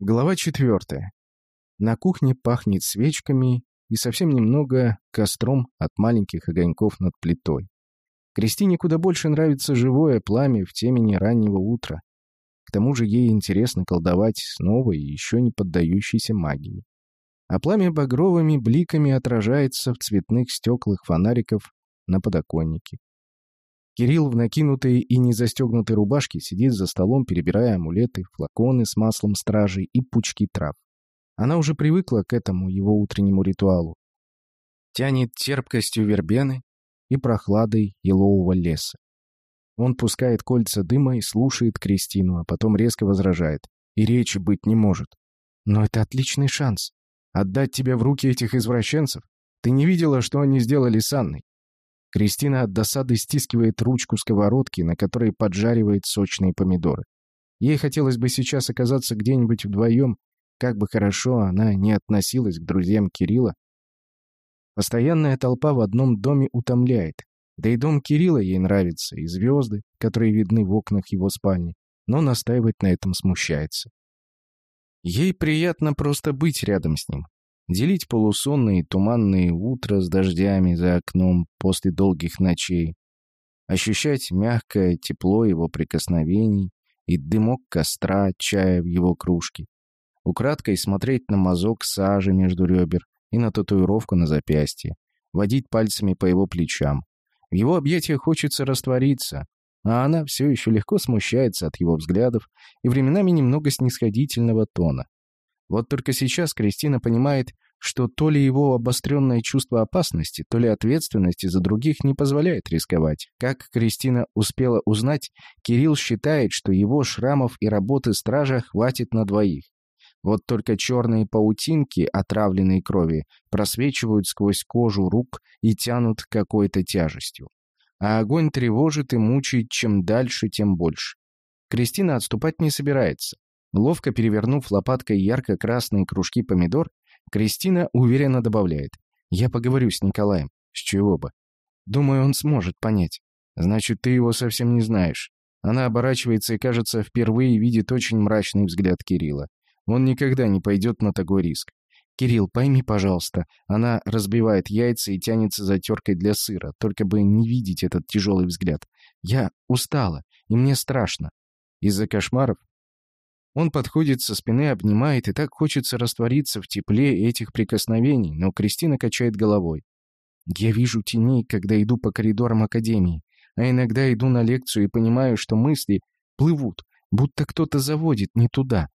Глава четвертая. На кухне пахнет свечками и совсем немного костром от маленьких огоньков над плитой. Кристине куда больше нравится живое пламя в темени раннего утра. К тому же ей интересно колдовать с новой и еще не поддающейся магией. А пламя багровыми бликами отражается в цветных стеклах фонариков на подоконнике. Кирилл в накинутой и не застегнутой рубашке сидит за столом, перебирая амулеты, флаконы с маслом стражей и пучки трав. Она уже привыкла к этому его утреннему ритуалу. Тянет терпкостью вербены и прохладой елового леса. Он пускает кольца дыма и слушает Кристину, а потом резко возражает. И речи быть не может. Но это отличный шанс. Отдать тебя в руки этих извращенцев? Ты не видела, что они сделали с Анной? Кристина от досады стискивает ручку сковородки, на которой поджаривает сочные помидоры. Ей хотелось бы сейчас оказаться где-нибудь вдвоем, как бы хорошо она не относилась к друзьям Кирилла. Постоянная толпа в одном доме утомляет. Да и дом Кирилла ей нравится, и звезды, которые видны в окнах его спальни, но настаивать на этом смущается. Ей приятно просто быть рядом с ним, делить полусонные туманные утра с дождями за окном после долгих ночей, ощущать мягкое тепло его прикосновений и дымок костра чая в его кружке, украдкой смотреть на мазок сажи между ребер и на татуировку на запястье, водить пальцами по его плечам. В его объятиях хочется раствориться, а она все еще легко смущается от его взглядов и временами немного снисходительного тона. Вот только сейчас Кристина понимает, что то ли его обостренное чувство опасности, то ли ответственности за других не позволяет рисковать. Как Кристина успела узнать, Кирилл считает, что его шрамов и работы стража хватит на двоих. Вот только черные паутинки отравленной крови просвечивают сквозь кожу рук и тянут какой-то тяжестью. А огонь тревожит и мучает чем дальше, тем больше. Кристина отступать не собирается. Ловко перевернув лопаткой ярко-красные кружки помидор, Кристина уверенно добавляет. «Я поговорю с Николаем. С чего бы? Думаю, он сможет понять. Значит, ты его совсем не знаешь». Она оборачивается и, кажется, впервые видит очень мрачный взгляд Кирилла. Он никогда не пойдет на такой риск. «Кирилл, пойми, пожалуйста». Она разбивает яйца и тянется за теркой для сыра, только бы не видеть этот тяжелый взгляд. «Я устала, и мне страшно». «Из-за кошмаров?» Он подходит со спины, обнимает, и так хочется раствориться в тепле этих прикосновений, но Кристина качает головой. Я вижу тени, когда иду по коридорам Академии, а иногда иду на лекцию и понимаю, что мысли плывут, будто кто-то заводит не туда.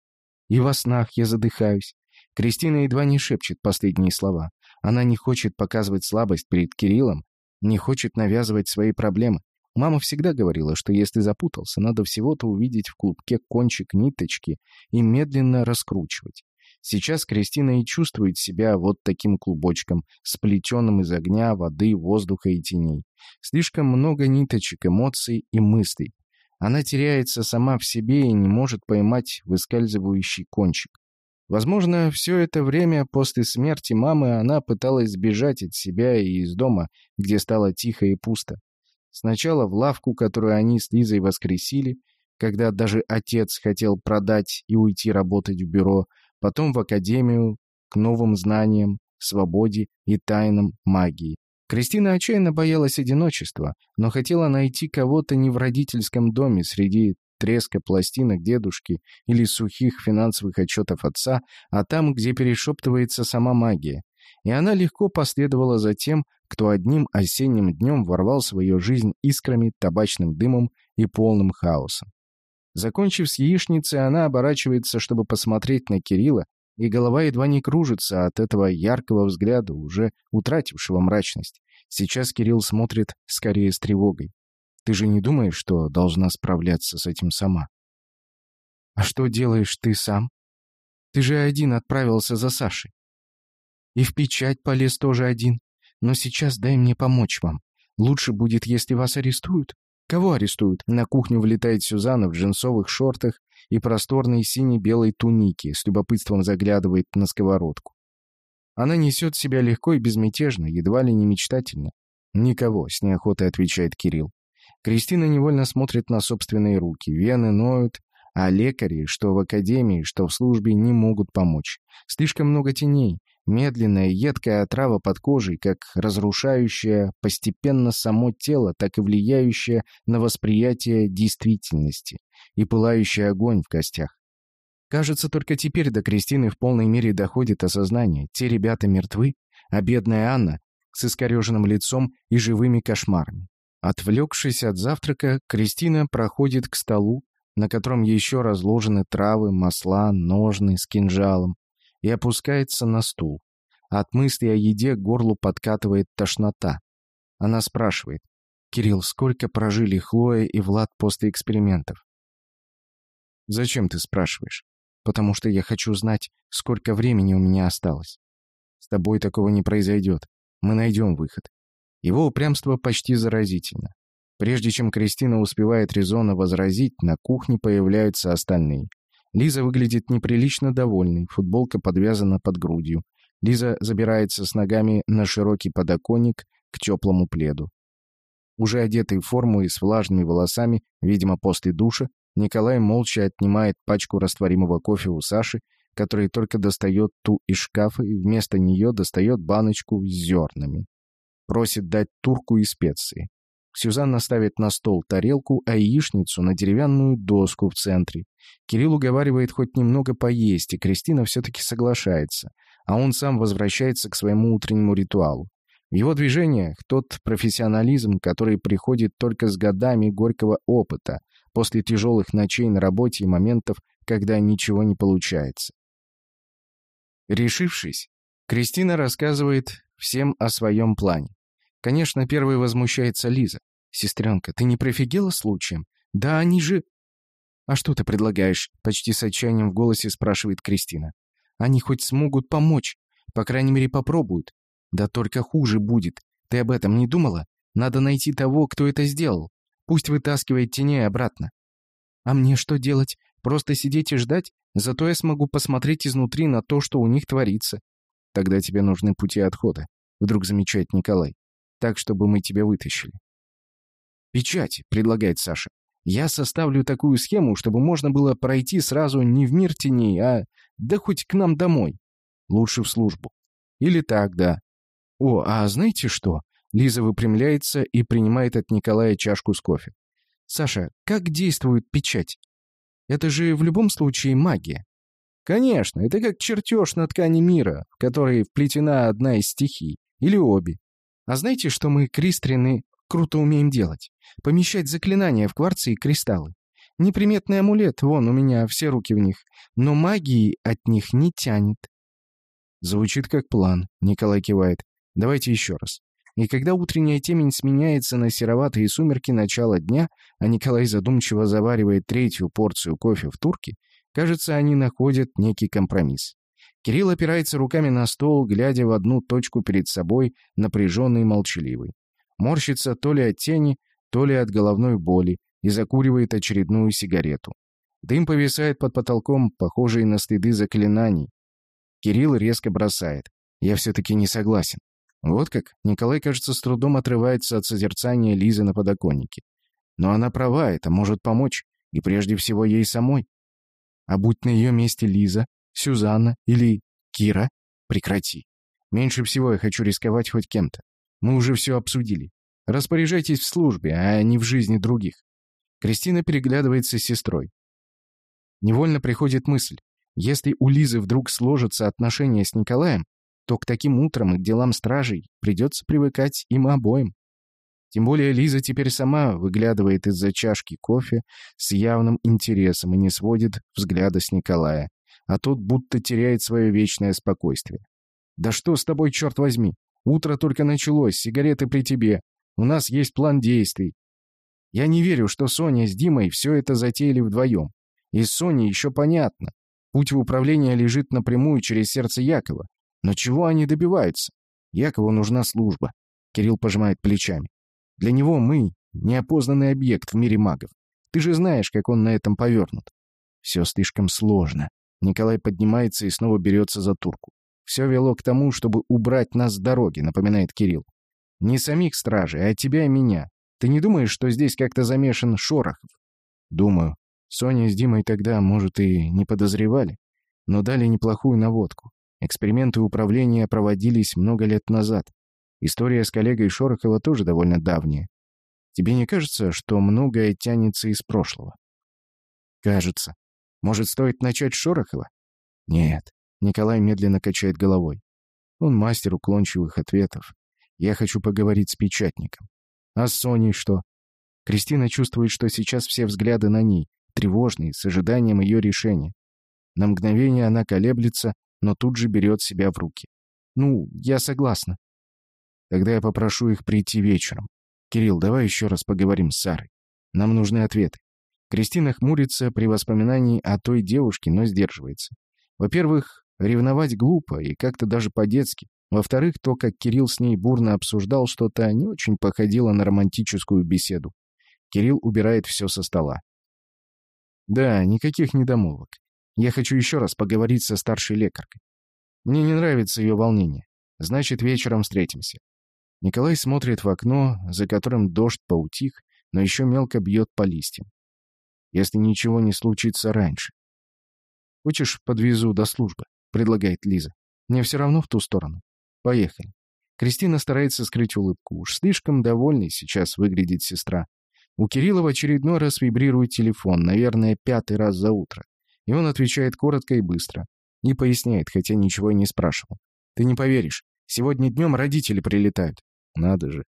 И во снах я задыхаюсь. Кристина едва не шепчет последние слова. Она не хочет показывать слабость перед Кириллом, не хочет навязывать свои проблемы. Мама всегда говорила, что если запутался, надо всего-то увидеть в клубке кончик ниточки и медленно раскручивать. Сейчас Кристина и чувствует себя вот таким клубочком, сплетенным из огня, воды, воздуха и теней. Слишком много ниточек, эмоций и мыслей. Она теряется сама в себе и не может поймать выскальзывающий кончик. Возможно, все это время после смерти мамы она пыталась сбежать от себя и из дома, где стало тихо и пусто. Сначала в лавку, которую они с Лизой воскресили, когда даже отец хотел продать и уйти работать в бюро, потом в академию, к новым знаниям, свободе и тайнам магии. Кристина отчаянно боялась одиночества, но хотела найти кого-то не в родительском доме среди треска пластинок дедушки или сухих финансовых отчетов отца, а там, где перешептывается сама магия. И она легко последовала за тем, кто одним осенним днем ворвал свою жизнь искрами, табачным дымом и полным хаосом. Закончив с яичницей, она оборачивается, чтобы посмотреть на Кирилла, и голова едва не кружится от этого яркого взгляда, уже утратившего мрачность. Сейчас Кирилл смотрит скорее с тревогой. «Ты же не думаешь, что должна справляться с этим сама?» «А что делаешь ты сам? Ты же один отправился за Сашей. И в печать полез тоже один. Но сейчас дай мне помочь вам. Лучше будет, если вас арестуют. Кого арестуют? На кухню влетает Сюзанна в джинсовых шортах и просторной сине-белой тунике, с любопытством заглядывает на сковородку. Она несет себя легко и безмятежно, едва ли не мечтательно. «Никого», — с неохотой отвечает Кирилл. Кристина невольно смотрит на собственные руки. Вены ноют, А лекари, что в академии, что в службе, не могут помочь. Слишком много теней. Медленная, едкая отрава под кожей, как разрушающая постепенно само тело, так и влияющая на восприятие действительности. И пылающий огонь в костях. Кажется, только теперь до Кристины в полной мере доходит осознание. Те ребята мертвы, а бедная Анна с искореженным лицом и живыми кошмарами. Отвлекшись от завтрака, Кристина проходит к столу, на котором еще разложены травы, масла, ножны с кинжалом, и опускается на стул. От мысли о еде горлу подкатывает тошнота. Она спрашивает, «Кирилл, сколько прожили Хлоя и Влад после экспериментов?» «Зачем ты спрашиваешь?» «Потому что я хочу знать, сколько времени у меня осталось. С тобой такого не произойдет. Мы найдем выход. Его упрямство почти заразительно. Прежде чем Кристина успевает резонно возразить, на кухне появляются остальные. Лиза выглядит неприлично довольной, футболка подвязана под грудью. Лиза забирается с ногами на широкий подоконник к теплому пледу. Уже одетый в форму и с влажными волосами, видимо, после душа, Николай молча отнимает пачку растворимого кофе у Саши, который только достает ту из шкафа и вместо нее достает баночку с зернами. Просит дать турку и специи. Сюзанна ставит на стол тарелку, а яичницу на деревянную доску в центре. Кирилл уговаривает хоть немного поесть, и Кристина все-таки соглашается, а он сам возвращается к своему утреннему ритуалу. В его движениях тот профессионализм, который приходит только с годами горького опыта, после тяжелых ночей на работе и моментов, когда ничего не получается. Решившись, Кристина рассказывает всем о своем плане. Конечно, первой возмущается Лиза. «Сестренка, ты не профигела случаем? Да они же...» «А что ты предлагаешь?» — почти с отчаянием в голосе спрашивает Кристина. «Они хоть смогут помочь. По крайней мере, попробуют. Да только хуже будет. Ты об этом не думала? Надо найти того, кто это сделал. Пусть вытаскивает теней обратно». «А мне что делать? Просто сидеть и ждать? Зато я смогу посмотреть изнутри на то, что у них творится». «Тогда тебе нужны пути отхода», — вдруг замечает Николай так, чтобы мы тебя вытащили. «Печать», — предлагает Саша. «Я составлю такую схему, чтобы можно было пройти сразу не в мир теней, а да хоть к нам домой. Лучше в службу. Или так, да. О, а знаете что?» Лиза выпрямляется и принимает от Николая чашку с кофе. «Саша, как действует печать? Это же в любом случае магия». «Конечно, это как чертеж на ткани мира, в которой вплетена одна из стихий, или обе. А знаете, что мы, кристрины, круто умеем делать? Помещать заклинания в кварцы и кристаллы. Неприметный амулет, вон у меня все руки в них, но магии от них не тянет. Звучит как план, Николай кивает. Давайте еще раз. И когда утренняя темень сменяется на сероватые сумерки начала дня, а Николай задумчиво заваривает третью порцию кофе в турке, кажется, они находят некий компромисс. Кирилл опирается руками на стол, глядя в одну точку перед собой, напряженный и молчаливый. Морщится то ли от тени, то ли от головной боли и закуривает очередную сигарету. Дым повисает под потолком, похожий на следы заклинаний. Кирилл резко бросает. «Я все-таки не согласен». Вот как Николай, кажется, с трудом отрывается от созерцания Лизы на подоконнике. Но она права, это может помочь, и прежде всего ей самой. А будь на ее месте Лиза, Сюзанна или Кира? Прекрати. Меньше всего я хочу рисковать хоть кем-то. Мы уже все обсудили. Распоряжайтесь в службе, а не в жизни других. Кристина переглядывается с сестрой. Невольно приходит мысль. Если у Лизы вдруг сложатся отношения с Николаем, то к таким утрам и к делам стражей придется привыкать им обоим. Тем более Лиза теперь сама выглядывает из-за чашки кофе с явным интересом и не сводит взгляда с Николая а тот будто теряет свое вечное спокойствие. «Да что с тобой, черт возьми? Утро только началось, сигареты при тебе. У нас есть план действий. Я не верю, что Соня с Димой все это затеяли вдвоем. И с Соней еще понятно. Путь в управление лежит напрямую через сердце Якова. Но чего они добиваются? Якову нужна служба. Кирилл пожимает плечами. Для него мы — неопознанный объект в мире магов. Ты же знаешь, как он на этом повернут. Все слишком сложно. Николай поднимается и снова берется за турку. «Все вело к тому, чтобы убрать нас с дороги», — напоминает Кирилл. «Не самих стражей, а тебя и меня. Ты не думаешь, что здесь как-то замешан Шорохов?» «Думаю». Соня с Димой тогда, может, и не подозревали, но дали неплохую наводку. Эксперименты управления проводились много лет назад. История с коллегой Шорохова тоже довольно давняя. Тебе не кажется, что многое тянется из прошлого? Кажется. Может, стоит начать с Шорохова? Нет. Николай медленно качает головой. Он мастер уклончивых ответов. Я хочу поговорить с печатником. А с Соней что? Кристина чувствует, что сейчас все взгляды на ней, тревожные, с ожиданием ее решения. На мгновение она колеблется, но тут же берет себя в руки. «Ну, я согласна». «Тогда я попрошу их прийти вечером. Кирилл, давай еще раз поговорим с Сарой. Нам нужны ответы». Кристина хмурится при воспоминании о той девушке, но сдерживается. Во-первых, ревновать глупо и как-то даже по-детски. Во-вторых, то, как Кирилл с ней бурно обсуждал что-то, не очень походило на романтическую беседу. Кирилл убирает все со стола. «Да, никаких недомолвок. Я хочу еще раз поговорить со старшей лекаркой. Мне не нравится ее волнение. Значит, вечером встретимся. Николай смотрит в окно, за которым дождь поутих, но еще мелко бьет по листьям. Если ничего не случится раньше. «Хочешь, подвезу до службы?» — предлагает Лиза. «Мне все равно в ту сторону. Поехали». Кристина старается скрыть улыбку. Уж слишком довольной сейчас выглядит сестра. У Кирилла в очередной раз вибрирует телефон, наверное, пятый раз за утро. И он отвечает коротко и быстро. Не поясняет, хотя ничего и не спрашивал. «Ты не поверишь. Сегодня днем родители прилетают». «Надо же».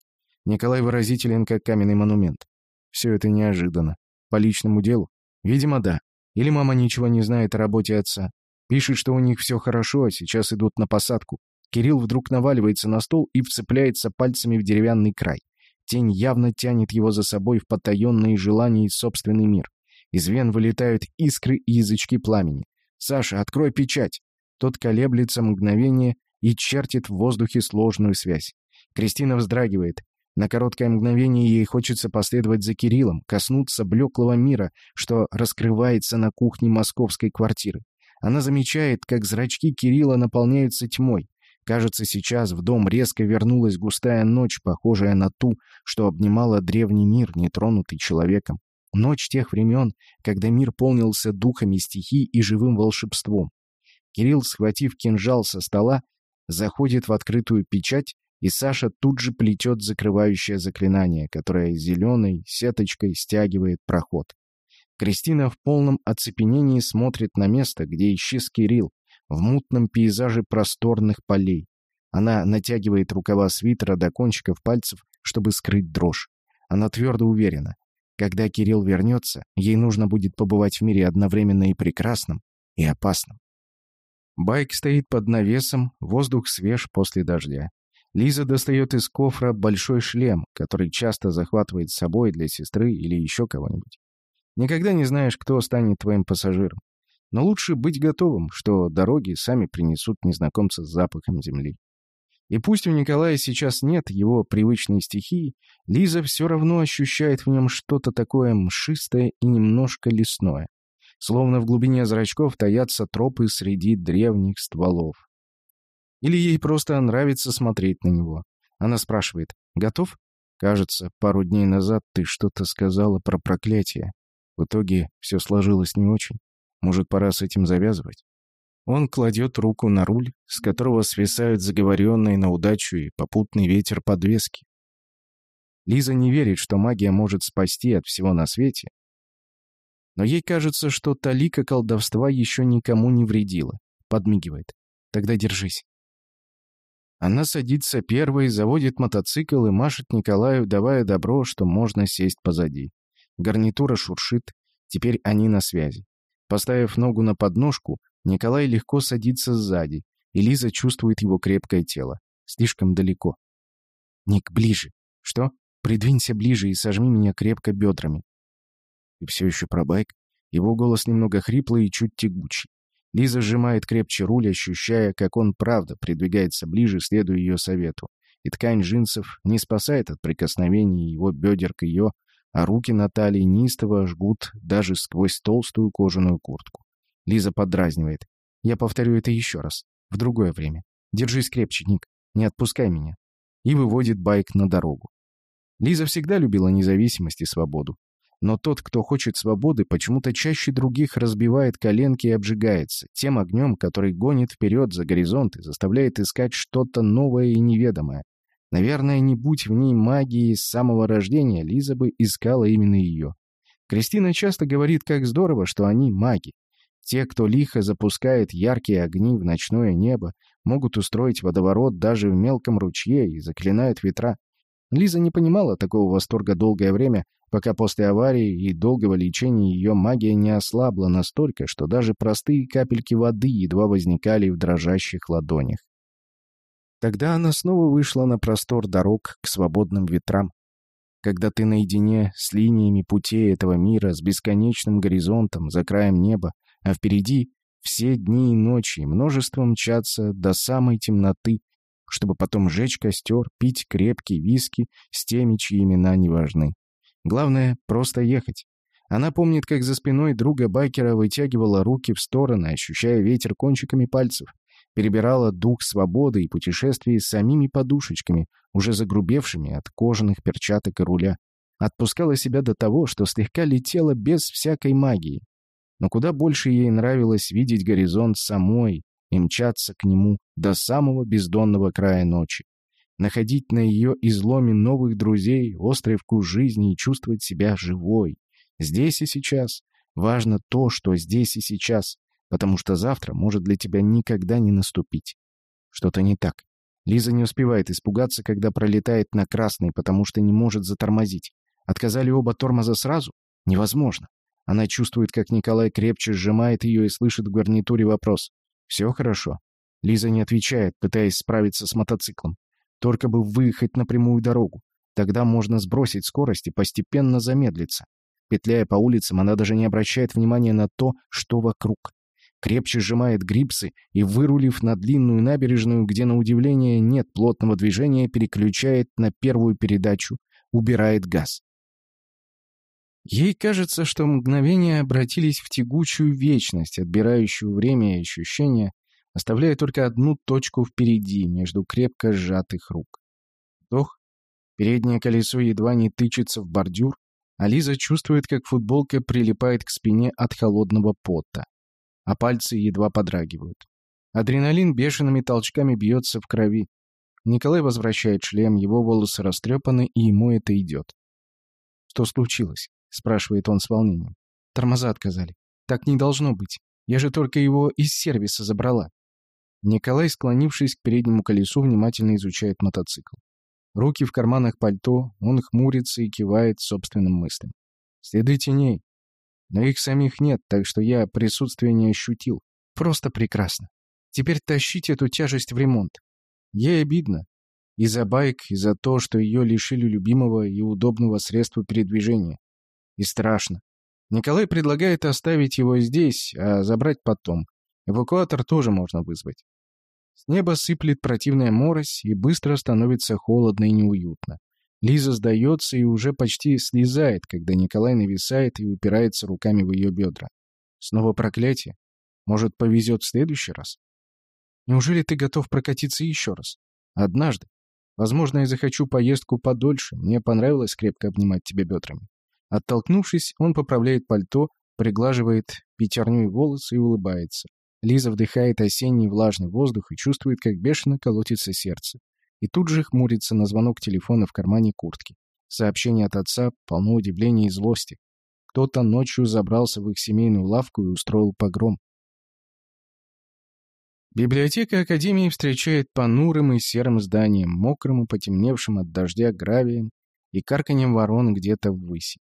Николай выразителен, как каменный монумент. Все это неожиданно. По личному делу? Видимо, да. Или мама ничего не знает о работе отца. Пишет, что у них все хорошо, а сейчас идут на посадку. Кирилл вдруг наваливается на стол и вцепляется пальцами в деревянный край. Тень явно тянет его за собой в потаенные желания и собственный мир. Из вен вылетают искры и язычки пламени. «Саша, открой печать!» Тот колеблется мгновение и чертит в воздухе сложную связь. Кристина вздрагивает. На короткое мгновение ей хочется последовать за Кириллом, коснуться блеклого мира, что раскрывается на кухне московской квартиры. Она замечает, как зрачки Кирилла наполняются тьмой. Кажется, сейчас в дом резко вернулась густая ночь, похожая на ту, что обнимала древний мир, нетронутый человеком. Ночь тех времен, когда мир полнился духами стихий и живым волшебством. Кирилл, схватив кинжал со стола, заходит в открытую печать, и Саша тут же плетет закрывающее заклинание, которое зеленой сеточкой стягивает проход. Кристина в полном оцепенении смотрит на место, где исчез Кирилл, в мутном пейзаже просторных полей. Она натягивает рукава свитера до кончиков пальцев, чтобы скрыть дрожь. Она твердо уверена, когда Кирилл вернется, ей нужно будет побывать в мире одновременно и прекрасным, и опасным. Байк стоит под навесом, воздух свеж после дождя. Лиза достает из кофра большой шлем, который часто захватывает с собой для сестры или еще кого-нибудь. Никогда не знаешь, кто станет твоим пассажиром. Но лучше быть готовым, что дороги сами принесут незнакомца с запахом земли. И пусть у Николая сейчас нет его привычной стихии, Лиза все равно ощущает в нем что-то такое мшистое и немножко лесное. Словно в глубине зрачков таятся тропы среди древних стволов. Или ей просто нравится смотреть на него. Она спрашивает, «Готов?» «Кажется, пару дней назад ты что-то сказала про проклятие. В итоге все сложилось не очень. Может, пора с этим завязывать?» Он кладет руку на руль, с которого свисают заговоренные на удачу и попутный ветер подвески. Лиза не верит, что магия может спасти от всего на свете. Но ей кажется, что талика колдовства еще никому не вредила. Подмигивает. Тогда держись. Она садится первой, заводит мотоцикл и машет Николаю, давая добро, что можно сесть позади. Гарнитура шуршит. Теперь они на связи. Поставив ногу на подножку, Николай легко садится сзади, и Лиза чувствует его крепкое тело. Слишком далеко. «Ник, ближе!» «Что?» «Придвинься ближе и сожми меня крепко бедрами». «Ты все еще про байк?» Его голос немного хриплый и чуть тягучий. Лиза сжимает крепче руль, ощущая, как он правда придвигается ближе, следуя ее совету. И ткань джинсов не спасает от прикосновений его бедер к ее, а руки Натальи неистово жгут даже сквозь толстую кожаную куртку. Лиза подразнивает. Я повторю это еще раз. В другое время. Держись крепче, Ник. Не отпускай меня. И выводит байк на дорогу. Лиза всегда любила независимость и свободу. Но тот, кто хочет свободы, почему-то чаще других разбивает коленки и обжигается тем огнем, который гонит вперед за горизонт и заставляет искать что-то новое и неведомое. Наверное, не будь в ней магии с самого рождения, Лиза бы искала именно ее. Кристина часто говорит, как здорово, что они маги. Те, кто лихо запускает яркие огни в ночное небо, могут устроить водоворот даже в мелком ручье и заклинают ветра. Лиза не понимала такого восторга долгое время, пока после аварии и долгого лечения ее магия не ослабла настолько, что даже простые капельки воды едва возникали в дрожащих ладонях. Тогда она снова вышла на простор дорог к свободным ветрам. Когда ты наедине с линиями путей этого мира, с бесконечным горизонтом за краем неба, а впереди все дни и ночи множество мчатся до самой темноты, чтобы потом жечь костер, пить крепкий виски с теми, чьи имена не важны. Главное — просто ехать. Она помнит, как за спиной друга байкера вытягивала руки в стороны, ощущая ветер кончиками пальцев. Перебирала дух свободы и путешествий с самими подушечками, уже загрубевшими от кожаных перчаток и руля. Отпускала себя до того, что слегка летела без всякой магии. Но куда больше ей нравилось видеть горизонт самой и мчаться к нему до самого бездонного края ночи находить на ее изломе новых друзей, острый вкус жизни и чувствовать себя живой. Здесь и сейчас. Важно то, что здесь и сейчас, потому что завтра может для тебя никогда не наступить. Что-то не так. Лиза не успевает испугаться, когда пролетает на красный, потому что не может затормозить. Отказали оба тормоза сразу? Невозможно. Она чувствует, как Николай крепче сжимает ее и слышит в гарнитуре вопрос. «Все хорошо?» Лиза не отвечает, пытаясь справиться с мотоциклом. Только бы выехать на прямую дорогу. Тогда можно сбросить скорость и постепенно замедлиться. Петляя по улицам, она даже не обращает внимания на то, что вокруг. Крепче сжимает грипсы и, вырулив на длинную набережную, где, на удивление, нет плотного движения, переключает на первую передачу, убирает газ. Ей кажется, что мгновения обратились в тягучую вечность, отбирающую время и ощущения, оставляя только одну точку впереди, между крепко сжатых рук. Вдох. Переднее колесо едва не тычется в бордюр, а Лиза чувствует, как футболка прилипает к спине от холодного пота, а пальцы едва подрагивают. Адреналин бешеными толчками бьется в крови. Николай возвращает шлем, его волосы растрепаны, и ему это идет. «Что случилось?» — спрашивает он с волнением. «Тормоза отказали. Так не должно быть. Я же только его из сервиса забрала». Николай, склонившись к переднему колесу, внимательно изучает мотоцикл. Руки в карманах пальто, он хмурится и кивает собственным мыслям. Следы теней. Но их самих нет, так что я присутствие не ощутил. Просто прекрасно. Теперь тащить эту тяжесть в ремонт. Ей обидно. И за байк, и за то, что ее лишили любимого и удобного средства передвижения. И страшно. Николай предлагает оставить его здесь, а забрать потом. Эвакуатор тоже можно вызвать. С неба сыплет противная морось, и быстро становится холодно и неуютно. Лиза сдается и уже почти слезает, когда Николай нависает и упирается руками в ее бедра. Снова проклятие? Может, повезет в следующий раз? Неужели ты готов прокатиться еще раз? Однажды. Возможно, я захочу поездку подольше. Мне понравилось крепко обнимать тебя бедрами. Оттолкнувшись, он поправляет пальто, приглаживает пятерню волосы и улыбается. Лиза вдыхает осенний влажный воздух и чувствует, как бешено колотится сердце. И тут же хмурится на звонок телефона в кармане куртки. Сообщение от отца полно удивления и злости. Кто-то ночью забрался в их семейную лавку и устроил погром. Библиотека Академии встречает понурым и серым зданием, мокрым и потемневшим от дождя гравием и карканьем ворон где-то ввыси.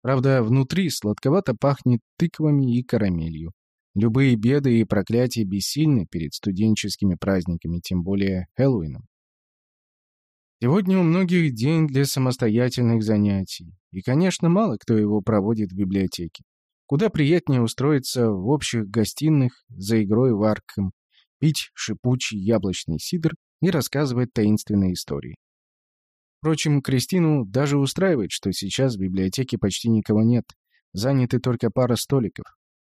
Правда, внутри сладковато пахнет тыквами и карамелью. Любые беды и проклятия бессильны перед студенческими праздниками, тем более Хэллоуином. Сегодня у многих день для самостоятельных занятий. И, конечно, мало кто его проводит в библиотеке. Куда приятнее устроиться в общих гостиных за игрой в Аркхэм, пить шипучий яблочный сидр и рассказывать таинственные истории. Впрочем, Кристину даже устраивает, что сейчас в библиотеке почти никого нет. Заняты только пара столиков.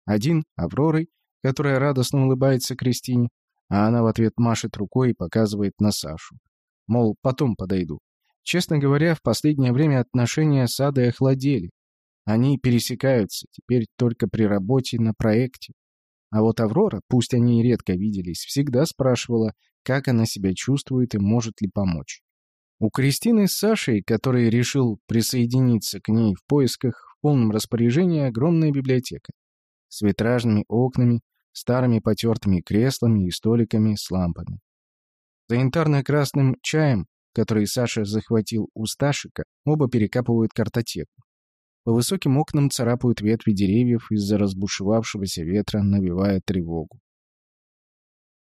Один — Авророй, которая радостно улыбается Кристине, а она в ответ машет рукой и показывает на Сашу. Мол, потом подойду. Честно говоря, в последнее время отношения с Адой охладели. Они пересекаются, теперь только при работе на проекте. А вот Аврора, пусть они и редко виделись, всегда спрашивала, как она себя чувствует и может ли помочь. У Кристины с Сашей, который решил присоединиться к ней в поисках, в полном распоряжении огромная библиотека. С витражными окнами, старыми потертыми креслами и столиками с лампами. За янтарно-красным чаем, который Саша захватил у Сташика, оба перекапывают картотеку. По высоким окнам царапают ветви деревьев из-за разбушевавшегося ветра, навевая тревогу.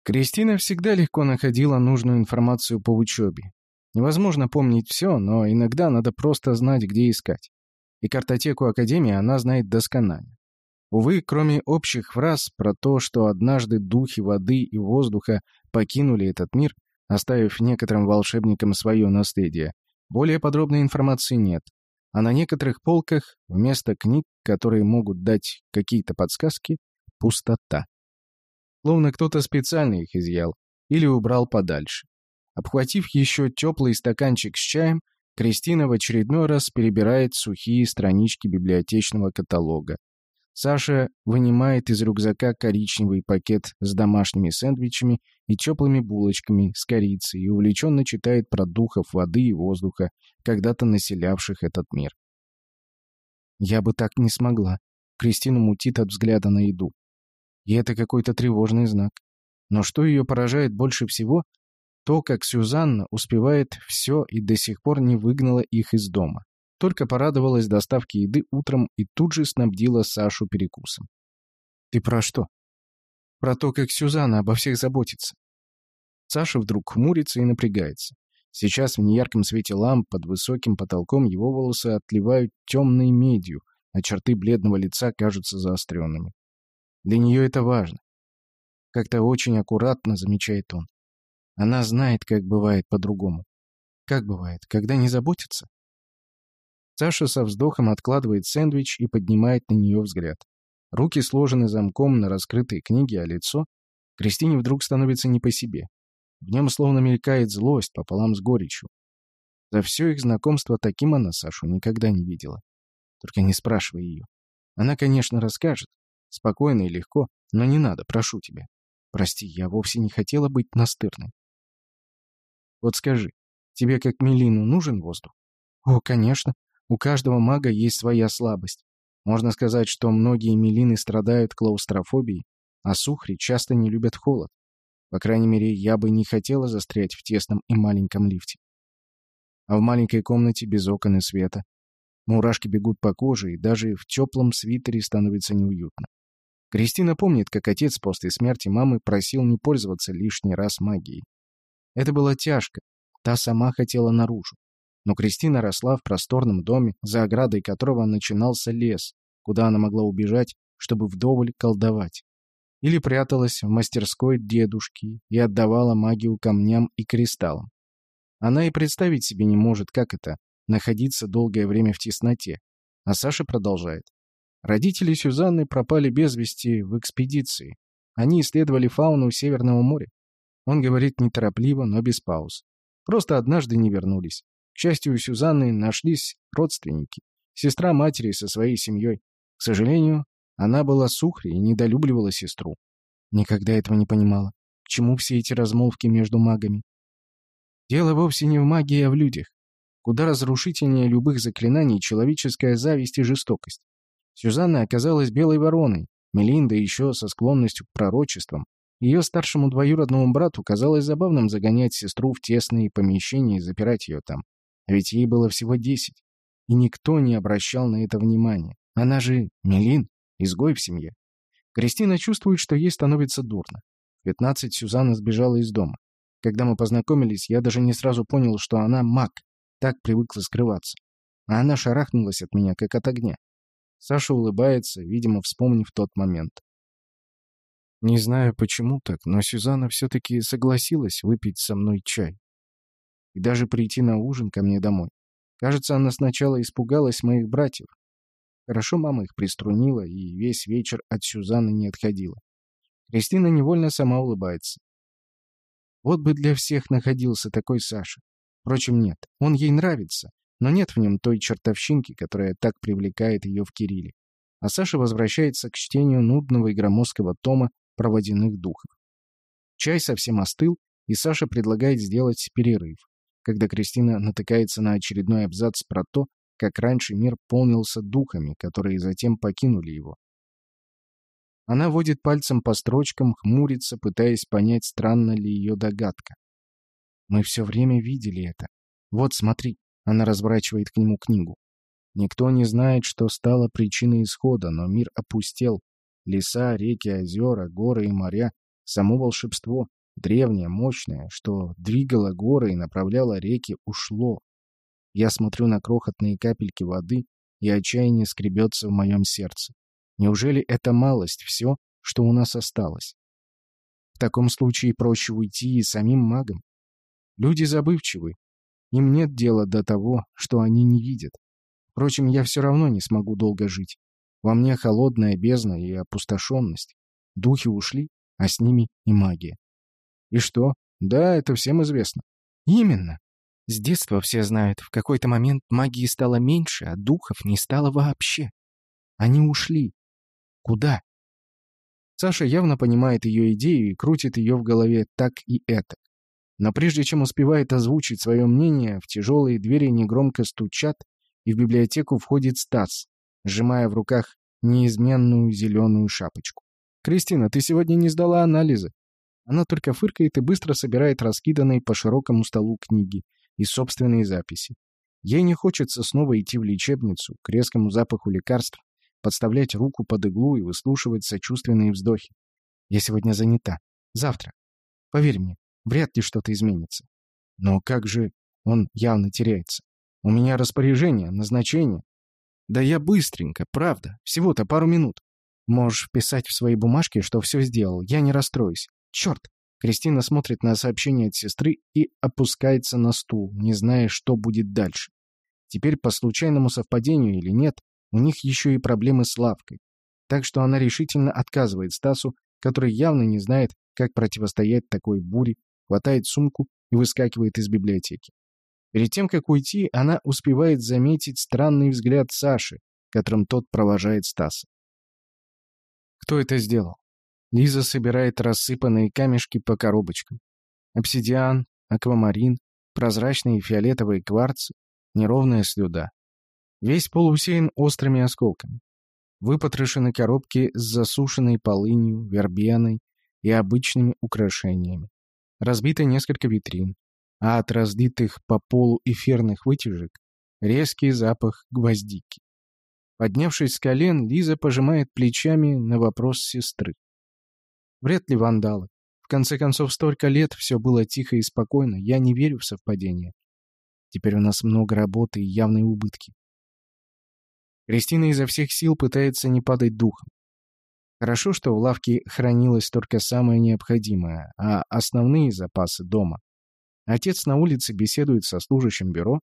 Кристина всегда легко находила нужную информацию по учебе. Невозможно помнить все, но иногда надо просто знать, где искать. И картотеку Академии она знает досконально. Увы, кроме общих фраз про то, что однажды духи воды и воздуха покинули этот мир, оставив некоторым волшебникам свое наследие, более подробной информации нет. А на некоторых полках вместо книг, которые могут дать какие-то подсказки, пустота. Словно кто-то специально их изъял или убрал подальше. Обхватив еще теплый стаканчик с чаем, Кристина в очередной раз перебирает сухие странички библиотечного каталога. Саша вынимает из рюкзака коричневый пакет с домашними сэндвичами и теплыми булочками с корицей и увлеченно читает про духов воды и воздуха, когда-то населявших этот мир. Я бы так не смогла. Кристину мутит от взгляда на еду. И это какой-то тревожный знак. Но что ее поражает больше всего, то, как Сюзанна успевает все и до сих пор не выгнала их из дома. Только порадовалась доставке еды утром и тут же снабдила Сашу перекусом. «Ты про что?» «Про то, как Сюзанна обо всех заботится». Саша вдруг хмурится и напрягается. Сейчас в неярком свете ламп под высоким потолком его волосы отливают темной медью, а черты бледного лица кажутся заостренными. Для нее это важно. Как-то очень аккуратно замечает он. Она знает, как бывает по-другому. Как бывает, когда не заботится? Саша со вздохом откладывает сэндвич и поднимает на нее взгляд. Руки сложены замком на раскрытой книге, а лицо... Кристине вдруг становится не по себе. В нем словно мелькает злость пополам с горечью. За все их знакомство таким она Сашу никогда не видела. Только не спрашивай ее. Она, конечно, расскажет. Спокойно и легко, но не надо, прошу тебя. Прости, я вовсе не хотела быть настырной. Вот скажи, тебе как Мелину нужен воздух? О, конечно. У каждого мага есть своя слабость. Можно сказать, что многие Мелины страдают клаустрофобией, а сухри часто не любят холод. По крайней мере, я бы не хотела застрять в тесном и маленьком лифте. А в маленькой комнате без окон и света. Мурашки бегут по коже, и даже в теплом свитере становится неуютно. Кристина помнит, как отец после смерти мамы просил не пользоваться лишний раз магией. Это было тяжко. Та сама хотела наружу. Но Кристина росла в просторном доме, за оградой которого начинался лес, куда она могла убежать, чтобы вдоволь колдовать. Или пряталась в мастерской дедушки и отдавала магию камням и кристаллам. Она и представить себе не может, как это — находиться долгое время в тесноте. А Саша продолжает. Родители Сюзанны пропали без вести в экспедиции. Они исследовали фауну Северного моря. Он говорит неторопливо, но без пауз. Просто однажды не вернулись. К счастью, у Сюзанны нашлись родственники. Сестра матери со своей семьей. К сожалению, она была сухрей и недолюбливала сестру. Никогда этого не понимала. К чему все эти размолвки между магами? Дело вовсе не в магии, а в людях. Куда разрушительнее любых заклинаний человеческая зависть и жестокость. Сюзанна оказалась белой вороной, Мелинда еще со склонностью к пророчествам. Ее старшему двоюродному брату казалось забавным загонять сестру в тесные помещения и запирать ее там. А ведь ей было всего десять. И никто не обращал на это внимания. Она же Мелин, изгой в семье. Кристина чувствует, что ей становится дурно. В пятнадцать Сюзанна сбежала из дома. Когда мы познакомились, я даже не сразу понял, что она маг. Так привыкла скрываться. А она шарахнулась от меня, как от огня. Саша улыбается, видимо, вспомнив тот момент. Не знаю, почему так, но Сюзанна все-таки согласилась выпить со мной чай и даже прийти на ужин ко мне домой. Кажется, она сначала испугалась моих братьев. Хорошо мама их приструнила и весь вечер от Сюзанны не отходила. Кристина невольно сама улыбается. Вот бы для всех находился такой Саша. Впрочем, нет, он ей нравится, но нет в нем той чертовщинки, которая так привлекает ее в Кирилле. А Саша возвращается к чтению нудного и громоздкого тома про водяных духов. Чай совсем остыл, и Саша предлагает сделать перерыв, когда Кристина натыкается на очередной абзац про то, как раньше мир полнился духами, которые затем покинули его. Она водит пальцем по строчкам, хмурится, пытаясь понять, странна ли ее догадка. Мы все время видели это. Вот, смотри. Она разворачивает к нему книгу. Никто не знает, что стало причиной исхода, но мир опустел. Леса, реки, озера, горы и моря — само волшебство, древнее, мощное, что двигало горы и направляло реки, ушло. Я смотрю на крохотные капельки воды, и отчаяние скребется в моем сердце. Неужели это малость, все, что у нас осталось? В таком случае проще уйти и самим магам. Люди забывчивы, им нет дела до того, что они не видят. Впрочем, я все равно не смогу долго жить. Во мне холодная бездна и опустошенность. Духи ушли, а с ними и магия. И что? Да, это всем известно. Именно. С детства все знают, в какой-то момент магии стало меньше, а духов не стало вообще. Они ушли. Куда? Саша явно понимает ее идею и крутит ее в голове так и это. Но прежде чем успевает озвучить свое мнение, в тяжелые двери негромко стучат, и в библиотеку входит Стас, сжимая в руках неизменную зеленую шапочку. «Кристина, ты сегодня не сдала анализы?» Она только фыркает и быстро собирает раскиданные по широкому столу книги и собственные записи. Ей не хочется снова идти в лечебницу, к резкому запаху лекарств, подставлять руку под иглу и выслушивать сочувственные вздохи. «Я сегодня занята. Завтра. Поверь мне, вряд ли что-то изменится. Но как же он явно теряется? У меня распоряжение, назначение. Да я быстренько, правда, всего-то пару минут. Можешь писать в своей бумажке, что все сделал, я не расстроюсь. Черт! Кристина смотрит на сообщение от сестры и опускается на стул, не зная, что будет дальше. Теперь, по случайному совпадению или нет, у них еще и проблемы с лавкой. Так что она решительно отказывает Стасу, который явно не знает, как противостоять такой буре хватает сумку и выскакивает из библиотеки. Перед тем, как уйти, она успевает заметить странный взгляд Саши, которым тот провожает Стаса. Кто это сделал? Лиза собирает рассыпанные камешки по коробочкам. Обсидиан, аквамарин, прозрачные фиолетовые кварцы, неровная слюда. Весь пол усеян острыми осколками. Выпотрошены коробки с засушенной полынью, вербеной и обычными украшениями разбито несколько витрин, а от раздитых по полу эфирных вытяжек резкий запах гвоздики. Поднявшись с колен, Лиза пожимает плечами на вопрос сестры. Вряд ли вандалы. В конце концов, столько лет все было тихо и спокойно. Я не верю в совпадение. Теперь у нас много работы и явные убытки. Кристина изо всех сил пытается не падать духом. Хорошо, что в лавке хранилось только самое необходимое, а основные запасы дома. Отец на улице беседует со служащим бюро,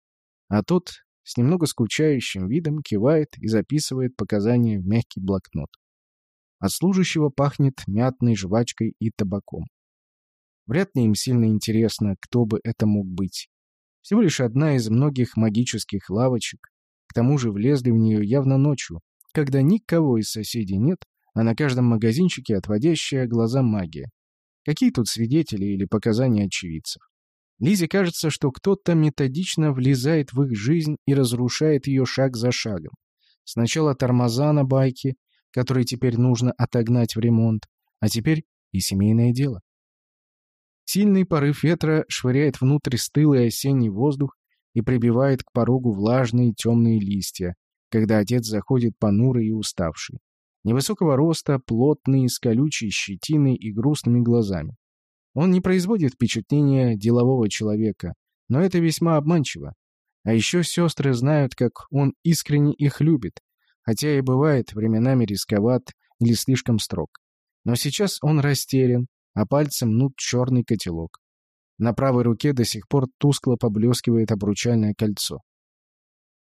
а тот с немного скучающим видом кивает и записывает показания в мягкий блокнот. От служащего пахнет мятной жвачкой и табаком. Вряд ли им сильно интересно, кто бы это мог быть. Всего лишь одна из многих магических лавочек. К тому же влезли в нее явно ночью, когда никого из соседей нет, а на каждом магазинчике отводящая глаза магия. Какие тут свидетели или показания очевидцев? Лизе кажется, что кто-то методично влезает в их жизнь и разрушает ее шаг за шагом. Сначала тормоза на байке, которые теперь нужно отогнать в ремонт, а теперь и семейное дело. Сильный порыв ветра швыряет внутрь стылый осенний воздух и прибивает к порогу влажные темные листья, когда отец заходит понурый и уставший. Невысокого роста, плотный, с колючей щетиной и грустными глазами. Он не производит впечатления делового человека, но это весьма обманчиво. А еще сестры знают, как он искренне их любит, хотя и бывает временами рисковат или слишком строг. Но сейчас он растерян, а пальцем мнут черный котелок. На правой руке до сих пор тускло поблескивает обручальное кольцо.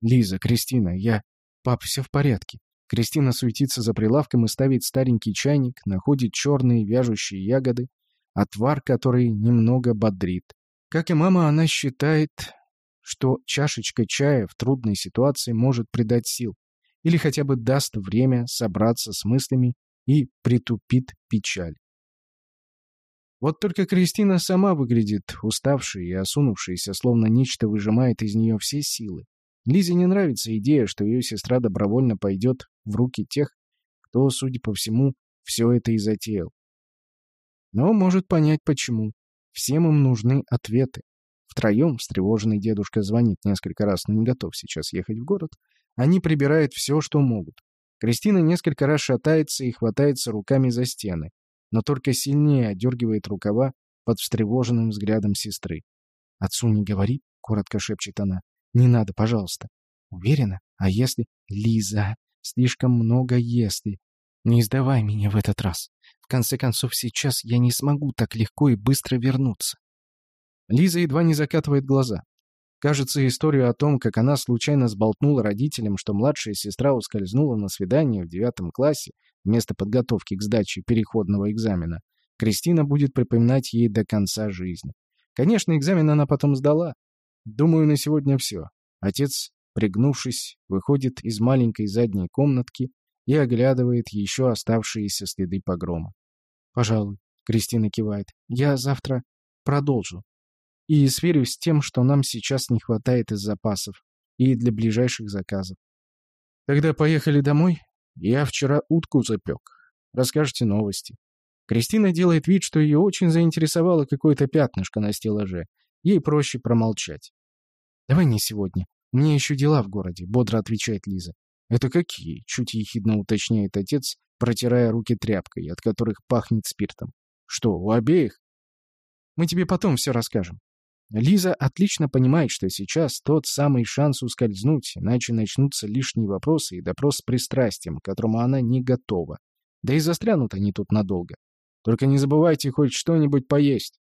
«Лиза, Кристина, я... Пап, все в порядке. Кристина суетится за прилавком и ставит старенький чайник, находит черные вяжущие ягоды, отвар, который немного бодрит. Как и мама, она считает, что чашечка чая в трудной ситуации может придать сил или хотя бы даст время собраться с мыслями и притупит печаль. Вот только Кристина сама выглядит уставшей и осунувшейся, словно нечто выжимает из нее все силы. Лизе не нравится идея, что ее сестра добровольно пойдет в руки тех, кто, судя по всему, все это и затеял. Но может понять почему. Всем им нужны ответы. Втроем встревоженный дедушка звонит несколько раз, но не готов сейчас ехать в город. Они прибирают все, что могут. Кристина несколько раз шатается и хватается руками за стены но только сильнее одергивает рукава под встревоженным взглядом сестры. «Отцу не говори», — коротко шепчет она. «Не надо, пожалуйста». «Уверена? А если...» «Лиза, слишком много «если». Не издавай меня в этот раз. В конце концов, сейчас я не смогу так легко и быстро вернуться». Лиза едва не закатывает глаза. Кажется, историю о том, как она случайно сболтнула родителям, что младшая сестра ускользнула на свидание в девятом классе, вместо подготовки к сдаче переходного экзамена, Кристина будет припоминать ей до конца жизни. Конечно, экзамен она потом сдала. Думаю, на сегодня все. Отец, пригнувшись, выходит из маленькой задней комнатки и оглядывает еще оставшиеся следы погрома. «Пожалуй», — Кристина кивает, — «я завтра продолжу. И сверюсь с тем, что нам сейчас не хватает из запасов и для ближайших заказов. Тогда поехали домой?» Я вчера утку запек. Расскажете новости. Кристина делает вид, что ее очень заинтересовало какое-то пятнышко на стеллаже. Ей проще промолчать. «Давай не сегодня. У меня еще дела в городе», — бодро отвечает Лиза. «Это какие?» — чуть ехидно уточняет отец, протирая руки тряпкой, от которых пахнет спиртом. «Что, у обеих?» «Мы тебе потом все расскажем. Лиза отлично понимает, что сейчас тот самый шанс ускользнуть, иначе начнутся лишние вопросы и допрос с пристрастием, к которому она не готова. Да и застрянут они тут надолго. Только не забывайте хоть что-нибудь поесть.